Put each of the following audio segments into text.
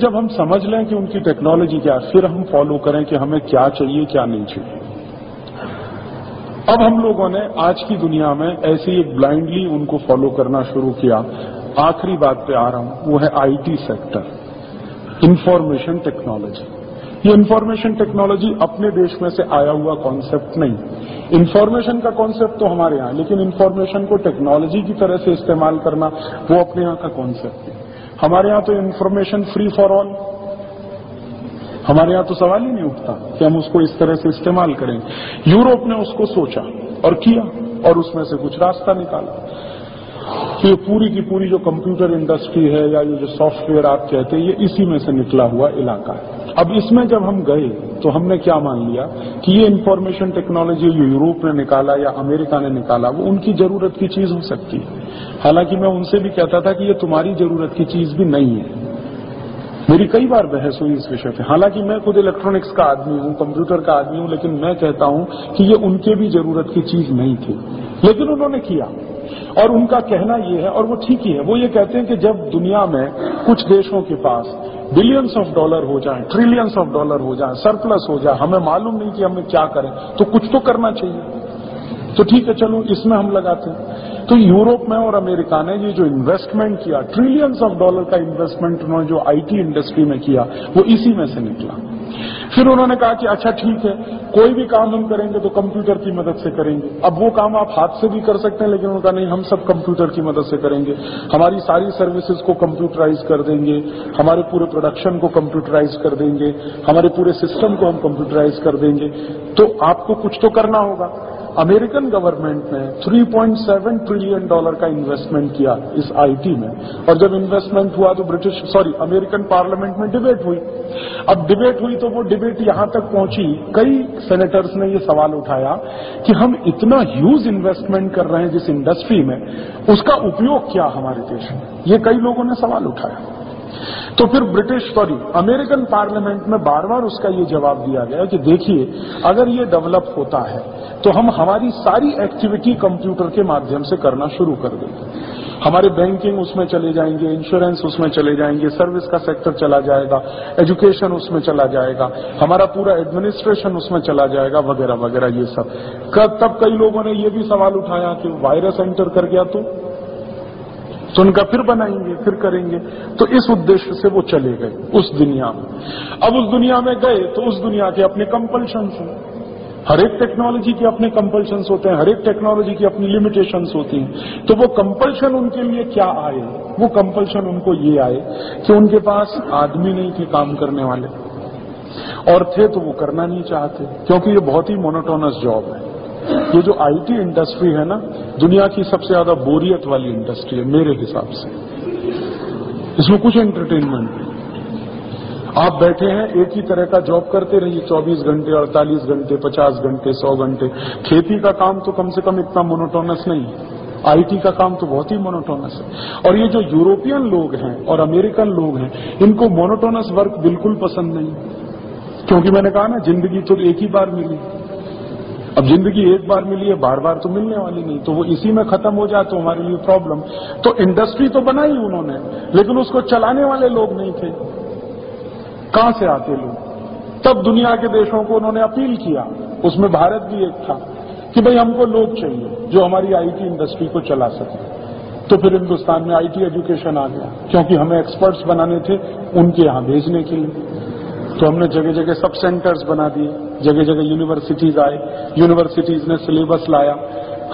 जब हम समझ लें कि उनकी टेक्नोलॉजी क्या है, फिर हम फॉलो करें कि हमें क्या चाहिए, क्या नहीं चाहिए। अब हम लोगों ने आज की दुनिया में ऐसे ही ब्लाइंडली उनको फॉलो करना शुरू किया। आखिरी बात पे आ रहा हूँ, वो है आईटी सेक्टर इंफॉर्मेशन टेक्नोलॉजी ये इंफॉर्मेशन टेक्नोलॉजी अपने देश में से आया हुआ कॉन्सेप्ट नहीं। इंफॉर्मेशन का कॉन्सेप्ट तो हमारे यहाँ लेकिन इंफॉर्मेशन को टेक्नोलॉजी की तरह से इस्तेमाल करना, वो अपने यहाँ का कॉन्सेप्ट है। हमारे यहाँ तो इन्फॉर्मेशन फ्री फॉर ऑल हमारे यहाँ तो सवाल ही नहीं उठता कि हम उसको इस तरह से इस्तेमाल करें। यूरोप ने उसको सोचा और किया और उसमें से कुछ रास्ता निकाला। कि ये पूरी की पूरी जो कंप्यूटर इंडस्ट्री है या ये जो सॉफ्टवेयर आप कहते हैं, ये इसी में से निकला हुआ इलाका है। अब इसमें जब हम गए तो हमने क्या मान लिया कि ये इंफॉर्मेशन टेक्नोलॉजी जो यूरोप ने निकाला या अमेरिका ने निकाला, वो उनकी ज़रूरत की चीज़ हो सकती है। हालाँकि मैं उनसे भी कहता था कि ये तुम्हारी ज़रूरत की चीज़ भी नहीं है। मेरी कई बार बहस हुई इस विषय पे। हालाँकि मैं खुद इलेक्ट्रॉनिक्स का आदमी हूँ कंप्यूटर का आदमी हूँ, लेकिन मैं कहता हूँ कि ये उनके भी ज़रूरत की चीज़ नहीं थी। लेकिन उन्होंने किया। और उनका कहना ये है, और वो ठीक ही है वो ये कहते हैं कि जब दुनिया में कुछ देशों के पास बिलियंस ऑफ़ डॉलर हो जाए ट्रिलियंस ऑफ़ डॉलर हो जाए सरप्लस हो जाए, हमें मालूम नहीं कि हमें क्या करें तो कुछ तो करना चाहिए। तो ठीक है, चलो, इसमें हम लगाते हैं। तो यूरोप में और अमेरिका ने ये जो इन्वेस्टमेंट किया ट्रिलियंस ऑफ़ डॉलर का इन्वेस्टमेंट उन्होंने जो आईटी इंडस्ट्री में किया, वो इसी में से निकला। फिर उन्होंने कहा कि अच्छा ठीक है, कोई भी काम हम करेंगे तो कंप्यूटर की मदद से करेंगे। अब वो काम आप हाथ से भी कर सकते हैं, लेकिन उन्होंने कहा नहीं, हम सब कंप्यूटर की मदद से करेंगे। हमारी सारी सर्विसेज़ को कंप्यूटराइज कर देंगे, हमारे पूरे प्रोडक्शन को कंप्यूटराइज कर देंगे, हमारे पूरे सिस्टम को हम कंप्यूटराइज कर देंगे। तो आपको कुछ तो करना होगा। अमेरिकन गवर्नमेंट ने 3.7 ट्रिलियन डॉलर का इन्वेस्टमेंट किया इस आईटी में। और जब इन्वेस्टमेंट हुआ तो ब्रिटिश सॉरी अमेरिकन पार्लियामेंट में डिबेट हुई। अब डिबेट हुई तो वो डिबेट यहाँ तक पहुँची। कई सेनेटर्स ने ये सवाल उठाया कि हम इतना ह्यूज इन्वेस्टमेंट कर रहे हैं जिस इंडस्ट्री में, उसका उपयोग क्या हमारे देश में? ये कई लोगों ने सवाल उठाया। तो फिर ब्रिटिश सॉरी अमेरिकन पार्लियामेंट में बार बार उसका ये जवाब दिया गया कि देखिए, अगर ये डेवलप होता है तो हम हमारी सारी एक्टिविटी कंप्यूटर के माध्यम से करना शुरू कर देंगे। हमारे बैंकिंग उसमें चले जाएँगे, इंश्योरेंस उसमें चले जाएँगे, सर्विस का सेक्टर चला जाएगा, एजुकेशन उसमें चला जाएगा, हमारा पूरा एडमिनिस्ट्रेशन उसमें चला जाएगा, वगैरह वगैरह, ये सब। तब कई लोगों ने ये भी सवाल उठाया कि वायरस एंटर कर गया तो? तो उनका फिर बनाएँगे, फिर करेंगे। तो इस उद्देश्य से वो चले गए उस दुनिया में। अब उस दुनिया में गए तो उस दुनिया के अपने कंपल्शन हैं। हर एक टेक्नोलॉजी के अपने कंपल्शन होते हैं हर एक टेक्नोलॉजी की अपनी लिमिटेशन होती हैं। तो वो कंपल्शन उनके लिए क्या आए? वो कंपल्शन उनको ये आए कि उनके पास आदमी नहीं थे काम करने वाले। और थे तो वो करना नहीं चाहते, क्योंकि ये बहुत ही मोनोटोनस जॉब है। ये जो आईटी इंडस्ट्री है ना, दुनिया की सबसे ज़्यादा बोरियत वाली इंडस्ट्री है, मेरे हिसाब से। इसमें कुछ एंटरटेनमेंट नहीं। आप बैठे हैं, एक ही तरह का जॉब करते रहिए 24 घंटे 48 घंटे 50 घंटे 100 घंटे। खेती का काम तो कम से कम इतना मोनोटोनस नहीं है। आईटी का काम तो बहुत ही मोनोटोनस है। और ये जो यूरोपियन लोग हैं और अमेरिकन लोग हैं, इनको मोनोटोनस वर्क बिल्कुल पसंद नहीं क्योंकि मैंने कहा ना, ज़िंदगी तो एक ही बार मिली। अब ज़िंदगी एक बार मिली है, बार बार तो मिलने वाली नहीं तो वो इसी में खत्म हो जाए तो हमारे लिए प्रॉब्लम तो इंडस्ट्री तो बनाई उन्होंने, लेकिन उसको चलाने वाले लोग नहीं थे. कहाँ से आते लोग? तब दुनिया के देशों को उन्होंने अपील किया, उसमें भारत भी एक था, कि भाई हमको लोग चाहिए, जो हमारी आईटी इंडस्ट्री को चला सके. तो फिर हिंदुस्तान में आईटी एजुकेशन आ गया, क्योंकि हमें एक्सपर्ट्स बनाने थे, उनके यहाँ भेजने के लिए. तो हमने जगह जगह सब सेंटर्स बना दिए। जगह जगह यूनिवर्सिटीज आए। यूनिवर्सिटीज ने सिलेबस लाया।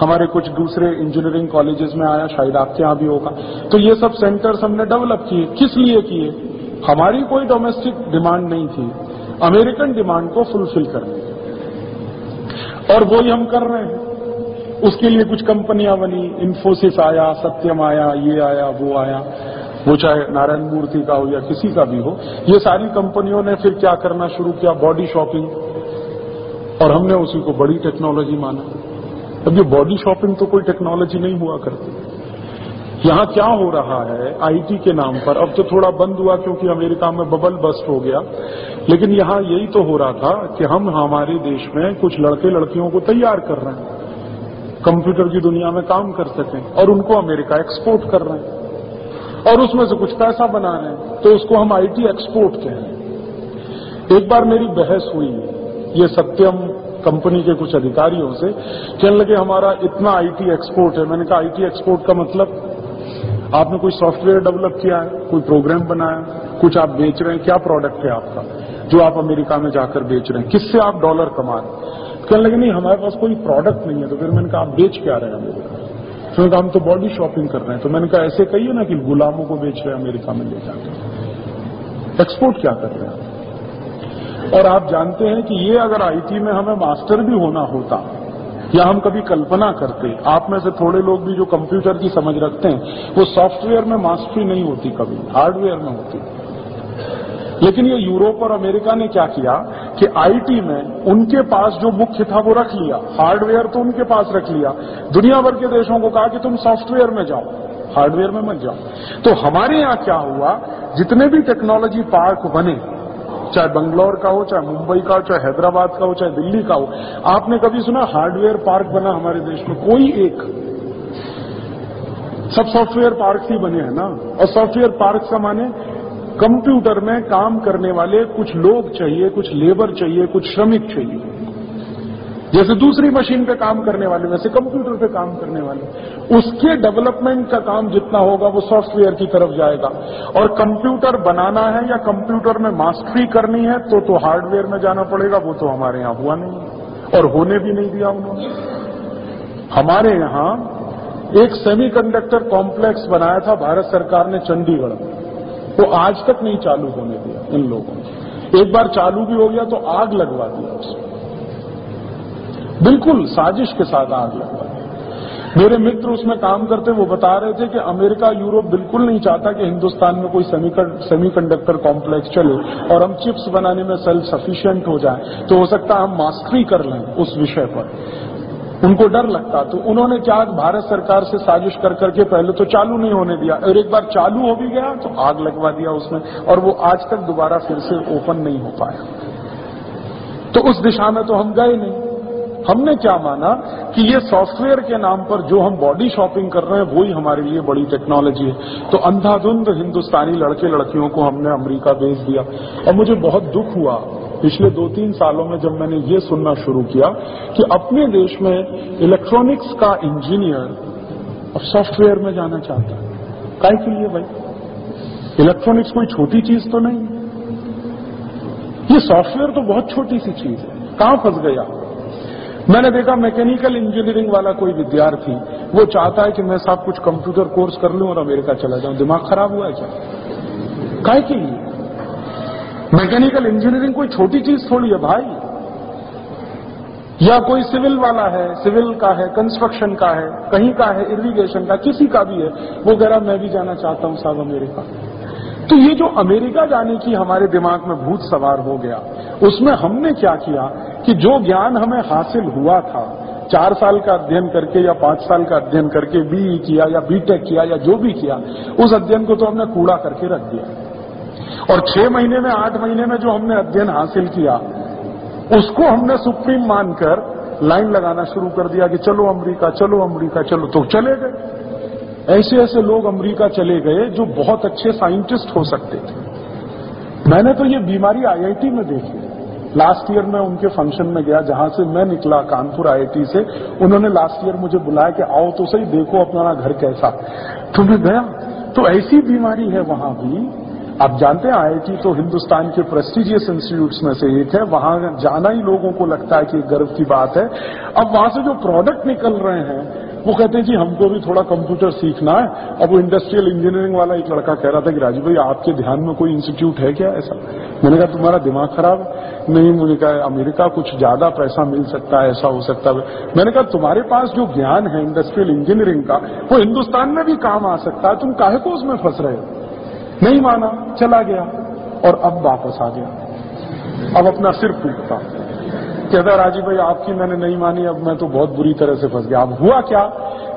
हमारे कुछ दूसरे इंजीनियरिंग कॉलेजेस में आया, शायद आपके यहाँ भी होगा। तो ये सब सेंटर्स हमने डेवलप किए। किस लिए किए? हमारी कोई डोमेस्टिक डिमांड नहीं थी। अमेरिकन डिमांड को फुलफिल करने। की और वही हम कर रहे हैं। उसके लिए कुछ कंपनियाँ बनी। इन्फोसिस आया सत्यम आया, ये आया, वो आया। वो चाहे नारायण मूर्ति का हो या किसी का भी हो, ये सारी कंपनियों ने फिर क्या करना शुरू किया? बॉडी शॉपिंग और हमने उसी को बड़ी टेक्नोलॉजी माना। अब ये बॉडी शॉपिंग तो कोई टेक्नोलॉजी नहीं हुआ करती। यहाँ क्या हो रहा है? आईटी के नाम पर। अब तो थोड़ा बंद हुआ क्योंकि अमेरिका में बबल बस्ट हो गया। लेकिन यहाँ यही तो हो रहा था कि हम हमारे देश में कुछ लड़के लड़कियों को तैयार कर रहे हैं। कंप्यूटर की दुनिया में काम कर सकें और उनको अमेरिका एक्सपोर्ट कर रहे हैं। और उसमें से कुछ पैसा बना रहे हैं तो उसको हम आईटी एक्सपोर्ट कह रहे हैं। एक बार मेरी बहस हुई, ये सत्यम कंपनी के कुछ अधिकारियों से, कहने लगे, हमारा इतना आईटी एक्सपोर्ट है। मैंने कहा आईटी एक्सपोर्ट का मतलब आपने कोई सॉफ्टवेयर डेवलप किया है, कोई प्रोग्राम बनाया कुछ आप बेच रहे हैं, क्या प्रोडक्ट है आपका, जो आप अमेरिका में जाकर बेच रहे हैं? किससे आप डॉलर कमा रहे हैं? कहने लगे, नहीं, हमारे पास कोई प्रोडक्ट नहीं है। तो फिर मैंने कहा, आप बेच क्या रहे हैं अमेरिका? मैंने कहा, हम तो बॉडी शॉपिंग कर रहे हैं। तो मैंने कहा, ऐसे कहिए ना कि गुलामों को बेच रहे हैं, अमेरिका में ले जाकर एक्सपोर्ट क्या कर रहे हैं? और आप जानते हैं कि ये अगर आईटी में हमें मास्टर भी होना होता, या हम कभी कल्पना करते, आप में से थोड़े लोग भी जो कंप्यूटर की समझ रखते हैं, वो सॉफ्टवेयर में मास्टरी नहीं होती कभी हार्डवेयर में होती। लेकिन ये यूरोप और अमेरिका ने क्या किया कि आईटी में उनके पास जो मुख्य था वो रख लिया। हार्डवेयर तो उनके पास रख लिया। दुनिया भर के देशों को कहा कि तुम सॉफ्टवेयर में जाओ, हार्डवेयर में मत जाओ। तो हमारे यहाँ क्या हुआ, जितने भी टेक्नोलॉजी पार्क बने, चाहे बंगलौर का हो, चाहे मुंबई का हो, चाहे हैदराबाद का हो, चाहे दिल्ली का हो, आपने कभी सुना हार्डवेयर पार्क बना हमारे देश में? कोई एक। सब सॉफ्टवेयर पार्क ही बने हैं ना। और सॉफ्टवेयर पार्क का माने कंप्यूटर में काम करने वाले कुछ लोग चाहिए, कुछ लेबर चाहिए, कुछ श्रमिक चाहिए। जैसे दूसरी मशीन पे काम करने वाले, वैसे कंप्यूटर पे काम करने वाले। उसके डेवलपमेंट का काम जितना होगा, वो सॉफ्टवेयर की तरफ़ जाएगा। और कंप्यूटर बनाना है या कंप्यूटर में मास्टरी करनी है तो तो हार्डवेयर में जाना पड़ेगा, वो तो हमारे यहाँ हुआ नहीं और होने भी नहीं दिया उन्होंने। हमारे यहाँ एक सेमीकंडक्टर कॉम्प्लेक्स बनाया था, भारत सरकार ने चंडीगढ़ में। वो आज तक नहीं चालू होने दिया इन लोगों ने। एक बार चालू भी हो गया तो आग लगवा दिया उसमें बिल्कुल साजिश के साथ आग लगवा दी। मेरे मित्र उसमें काम करते, वो बता रहे थे कि अमेरिका, यूरोप बिल्कुल नहीं चाहता कि हिंदुस्तान में कोई सेमी कंडक्टर कॉम्प्लेक्स चले और हम चिप्स बनाने में सेल्फ सफिशिएंट हो जाए। तो हो सकता है हम मास्टरी कर लें उस विषय पर। उनको डर लगता। तो उन्होंने क्या, भारत सरकार से साजिश कर करके पहले तो चालू नहीं होने दिया, और एक बार चालू हो भी गया तो आग लगवा दिया उसमें और वो आज तक दोबारा फिर से ओपन नहीं हो पाया। तो उस दिशा में तो हम गए नहीं। हमने क्या माना कि ये सॉफ्टवेयर के नाम पर जो हम बॉडी शॉपिंग कर रहे हैं, वही हमारे लिए बड़ी टेक्नोलॉजी है। तो अंधाधुंध हिंदुस्तानी लड़के लड़कियों को हमने अमेरिका भेज दिया, और मुझे बहुत दुख हुआ पिछले दो तीन सालों में जब मैंने ये सुनना शुरू किया कि अपने देश में इलेक्ट्रॉनिक्स का इंजीनियर अब सॉफ्टवेयर में जाना चाहता है। काय के लिए भाई? इलेक्ट्रॉनिक्स कोई छोटी चीज़ तो नहीं। ये सॉफ्टवेयर तो बहुत छोटी सी चीज़ है। कहाँ फंस गया? मैंने देखा मैकेनिकल इंजीनियरिंग वाला कोई विद्यार्थी, वो चाहता है कि मैं साहब कुछ कंप्यूटर कोर्स कर लूँ और अमेरिका चला जाऊँ। दिमाग खराब हुआ है क्या? काय के लिए? मैकेनिकल इंजीनियरिंग कोई छोटी चीज़ थोड़ी है भाई। या कोई सिविल वाला है सिविल का है कंस्ट्रक्शन का है, कहीं का है इरिगेशन का, किसी का भी है, वो कह रहा, मैं भी जाना चाहता हूँ साहब अमेरिका। तो ये जो अमेरिका जाने की हमारे दिमाग में भूत सवार हो गया, उसमें हमने क्या किया कि जो ज्ञान हमें हासिल हुआ था, चार साल का अध्ययन करके या पाँच साल का अध्ययन करके बीई किया या बीटेक किया या जो भी किया, उस अध्ययन को तो हमने कूड़ा करके रख दिया। और छह महीने में, आठ महीने में जो हमने अध्ययन हासिल किया, उसको हमने सुप्रीम मानकर लाइन लगाना शुरू कर दिया कि चलो अमरीका चलो अमरीका, चलो तो चले गए। ऐसे ऐसे लोग अमरीका चले गए जो बहुत अच्छे साइंटिस्ट हो सकते थे। मैंने तो ये बीमारी आईआईटी में देखी। लास्ट ईयर मैं उनके फ़ंक्शन में गया, जहाँ से मैं निकला कानपुर आईआईटी से। उन्होंने लास्ट ईयर मुझे बुलाया कि आओ तो सही देखो अपना घर कैसा। तो मैं गया। तो ऐसी बीमारी है वहाँ भी आप जानते हैं, आईआईटी तो हिंदुस्तान के प्रेस्टिजियस इंस्टीट्यूट्स में से एक है। वहाँ जाना ही लोगों को लगता है कि गर्व की बात है। अब वहाँ से जो प्रोडक्ट निकल रहे हैं, वो कहते हैं, जी, हमको भी थोड़ा कंप्यूटर सीखना है। अब वो इंडस्ट्रियल इंजीनियरिंग वाला एक लड़का कह रहा था कि, राजू भाई, आपके ध्यान में कोई इंस्टीट्यूट है क्या ऐसा? मैंने कहा, तुम्हारा दिमाग खराब? नहीं, मुझे कहा, अमेरिका कुछ ज़्यादा पैसा मिल सकता है, ऐसा हो सकता है। मैंने कहा, तुम्हारे पास जो ज्ञान है इंडस्ट्रियल इंजीनियरिंग का, वो हिंदुस्तान में भी काम आ सकता है। तुम काहे को उसमें फंस रहे हो? नहीं माना, चला गया और अब वापस आ गया। अब अपना सिर फूकता कहता राजीव भाई, आपकी मैंने नहीं मानी, अब मैं तो बहुत बुरी तरह से फंस गया। अब हुआ क्या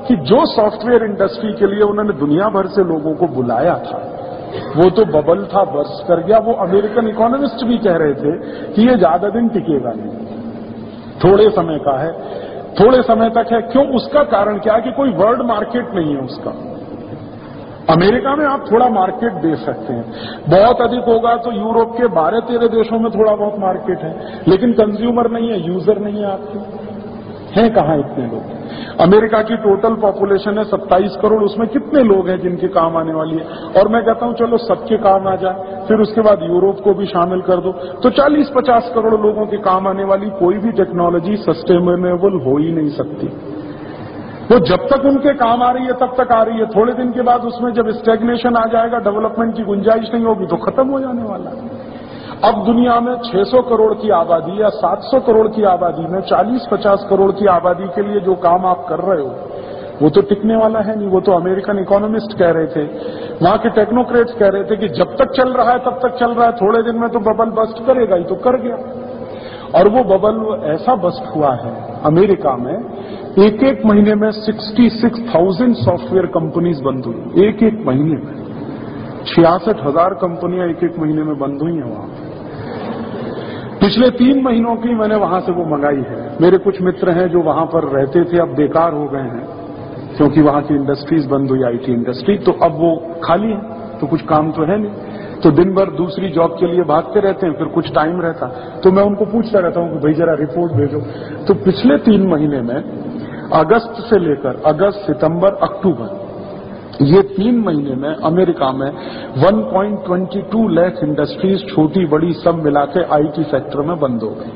कि जो सॉफ्टवेयर इंडस्ट्री के लिए उन्होंने दुनिया भर से लोगों को बुलाया था, वो तो बबल था बर्स कर गया। वो अमेरिकन इकोनॉमिस्ट भी कह रहे थे कि ये ज़्यादा दिन टिकेगा नहीं। थोड़े समय का है, थोड़े समय तक है। क्यों? उसका कारण क्या है कि कोई वर्ल्ड मार्केट नहीं है उसका। अमेरिका में आप थोड़ा मार्केट दे सकते हैं। बहुत अधिक होगा तो यूरोप के बारह तेरह देशों में थोड़ा बहुत मार्केट है। लेकिन कंज्यूमर नहीं है, यूज़र नहीं है आपके। हैं कहाँ इतने लोग? अमेरिका की टोटल पॉपुलेशन है 27 करोड़। उसमें कितने लोग हैं जिनके काम आने वाली है? और मैं कहता हूँ, चलो सबके काम आ जाए, फिर उसके बाद यूरोप को भी शामिल कर दो। तो 40-50 करोड़ लोगों के काम आने वाली कोई भी टेक्नोलॉजी सस्टेनेबल हो ही नहीं सकती। वो जब तक उनके काम आ रही है, तब तक आ रही है। थोड़े दिन के बाद उसमें जब स्टेग्नेशन आ जाएगा डेवलपमेंट की गुंजाइश नहीं होगी तो खत्म हो जाने वाला है। अब दुनिया में 600 करोड़ की आबादी या 700 करोड़ की आबादी में 40-50 करोड़ की आबादी के लिए जो काम आप कर रहे हो, वो तो टिकने वाला है नहीं, वो तो अमेरिकन इकोनॉमिस्ट कह रहे थे। वहाँ के टेक्नोक्रेट्स कह रहे थे कि जब तक चल रहा है, तब तक चल रहा है, थोड़े दिन में तो बबल बस्ट करेगा ही तो कर गया। और वो बबल ऐसा बस्ट हुआ है अमेरिका में एक एक महीने में 66,000 सॉफ्टवेयर कंपनीज़ बंद हुई। एक एक महीने में। छियासठ हज़ार कंपनियाँ एक एक महीने में बंद हुई हैं वहाँ पिछले तीन महीनों की मैंने वहाँ से वो मंगाई है। मेरे कुछ मित्र हैं जो वहाँ पर रहते थे अब बेकार हो गए हैं क्योंकि वहाँ की इंडस्ट्रीज़ बंद हुई आईटी इंडस्ट्री। तो अब वो खाली है तो कुछ काम तो है नहीं। तो दिन भर दूसरी जॉब के लिए भागते रहते हैं फिर कुछ टाइम रहता। तो मैं उनको पूछता रहता हूँ कि भाई जरा रिपोर्ट भेजो। तो पिछले तीन महीने में अगस्त से लेकर अगस्त, सितंबर, अक्टूबर, ये तीन महीने में अमेरिका में 1.22 लाख इंडस्ट्रीज़ छोटी बड़ी सब मिला के आईटी सेक्टर में बंद हो गई।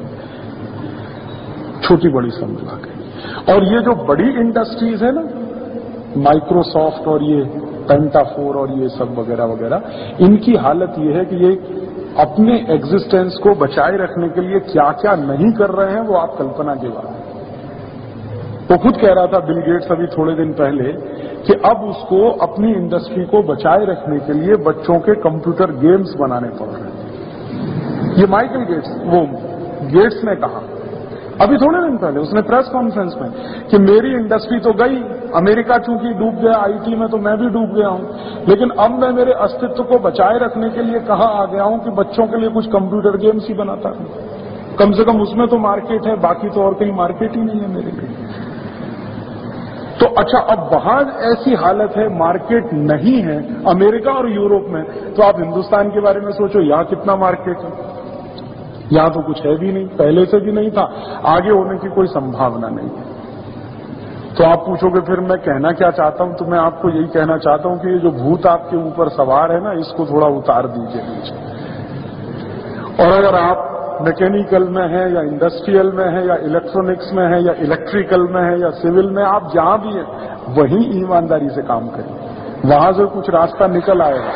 छोटी बड़ी सब मिला के। और ये जो बड़ी इंडस्ट्रीज़ है ना, माइक्रोसॉफ्ट और ये पेंटाफोर और ये सब वगैरह वगैरह, इनकी हालत ये है कि ये अपने एग्जिस्टेंस को बचाए रखने के लिए क्या क्या नहीं कर रहे हैं, वो आप कल्पना के बाद वो खुद कह रहा था, बिल गेट्स अभी थोड़े दिन पहले कि अब उसको अपनी इंडस्ट्री को बचाए रखने के लिए बच्चों के कंप्यूटर गेम्स बनाने पड़ रहे हैं. ये माइकल गेट्स, वो गेट्स ने कहा। अभी थोड़े दिन पहले उसने प्रेस कॉन्फ्रेंस में कि मेरी इंडस्ट्री तो गई, अमेरिका चूँकि डूब गया, आईटी में तो मैं भी डूब गया हूँ, लेकिन अब मैं मेरे अस्तित्व को बचाए रखने के लिए कहा आ गया हूँ कि बच्चों के लिए कुछ कंप्यूटर गेम्स ही बनाता हूँ कम से कम उसमें तो मार्केट है, बाकी तो और कहीं मार्केट ही नहीं है मेरे लिए। तो अच्छा अब वहाँ ऐसी हालत है, मार्केट नहीं है, अमेरिका और यूरोप में तो आप हिंदुस्तान के बारे में सोचो, यहाँ कितना मार्केट है? यहाँ तो कुछ है भी नहीं, पहले से भी नहीं था, आगे होने की कोई संभावना नहीं है। तो आप पूछोगे, फिर मैं कहना क्या चाहता हूँ? तो मैं आपको यही कहना चाहता हूँ कि ये जो भूत आपके ऊपर सवार है ना, इसको थोड़ा उतार दीजिए नीचे और अगर आप मैकेनिकल में है या इंडस्ट्रियल में है या इलेक्ट्रॉनिक्स में है या इलेक्ट्रिकल में है या सिविल में, आप जहाँ भी हैं, वहीं ईमानदारी से काम करें वहाँ से कुछ रास्ता निकल आएगा।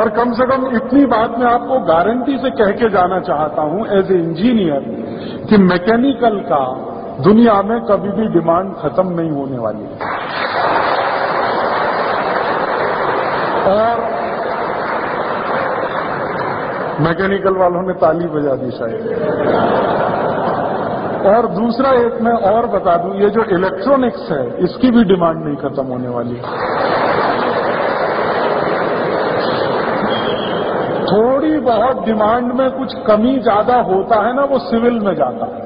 और कम से कम इतनी बात मैं आपको गारंटी से कह के जाना चाहता हूँ एज ए इंजीनियर कि मैकेनिकल का दुनिया में कभी भी डिमांड खत्म नहीं होने वाली और मैकेनिकल वालों ने ताली बजा दी शायद और दूसरा एक मैं और बता दूँ, ये जो इलेक्ट्रॉनिक्स है, इसकी भी डिमांड नहीं खत्म होने वाली। थोड़ी बहुत डिमांड में कुछ कमी ज़्यादा होता है ना, वो सिविल में जाता है।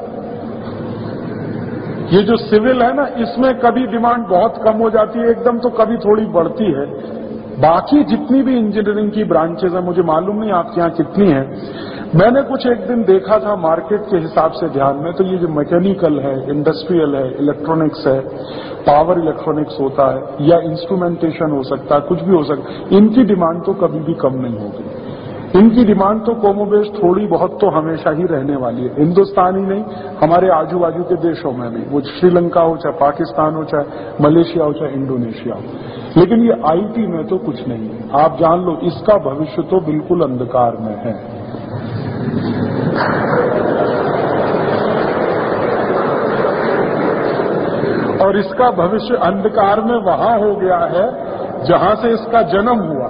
ये जो सिविल है ना, इसमें कभी डिमांड बहुत कम हो जाती है, एकदम तो कभी थोड़ी बढ़ती है। बाकी जितनी भी इंजीनियरिंग की ब्रांचेज है, मुझे मालूम नहीं आपके यहाँ कितनी है। मैंने कुछ एक दिन देखा था मार्केट के हिसाब से ध्यान में तो ये जो मैकेनिकल है इंडस्ट्रियल है इलेक्ट्रॉनिक्स है पावर इलेक्ट्रॉनिक्स होता है, या इंस्ट्रूमेंटेशन हो सकता है, कुछ भी हो सकता है, इनकी डिमांड तो कभी भी कम नहीं होगी। इनकी डिमांड तो कोमोबेश थोड़ी बहुत तो हमेशा ही रहने वाली है। हिंदुस्तान ही नहीं, हमारे आजू बाजू के देशों में भी। वो श्रीलंका हो चाहे पाकिस्तान हो चाहे मलेशिया हो चाहे इंडोनेशिया हो। लेकिन ये आईटी में तो कुछ नहीं है। आप जान लो, इसका भविष्य तो बिल्कुल अंधकार में है। और इसका भविष्य अंधकार में वहाँ हो गया है, जहाँ से इसका जन्म हुआ,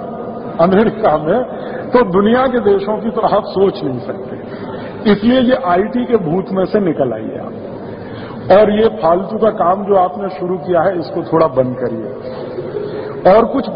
अमेरिका में। तो दुनिया के देशों की तो आप सोच नहीं सकते। इसलिए ये आईटी के भूत में से निकल आइए आप। और ये फालतू का काम जो आपने शुरू किया है, इसको थोड़ा बंद करिए। और कुछ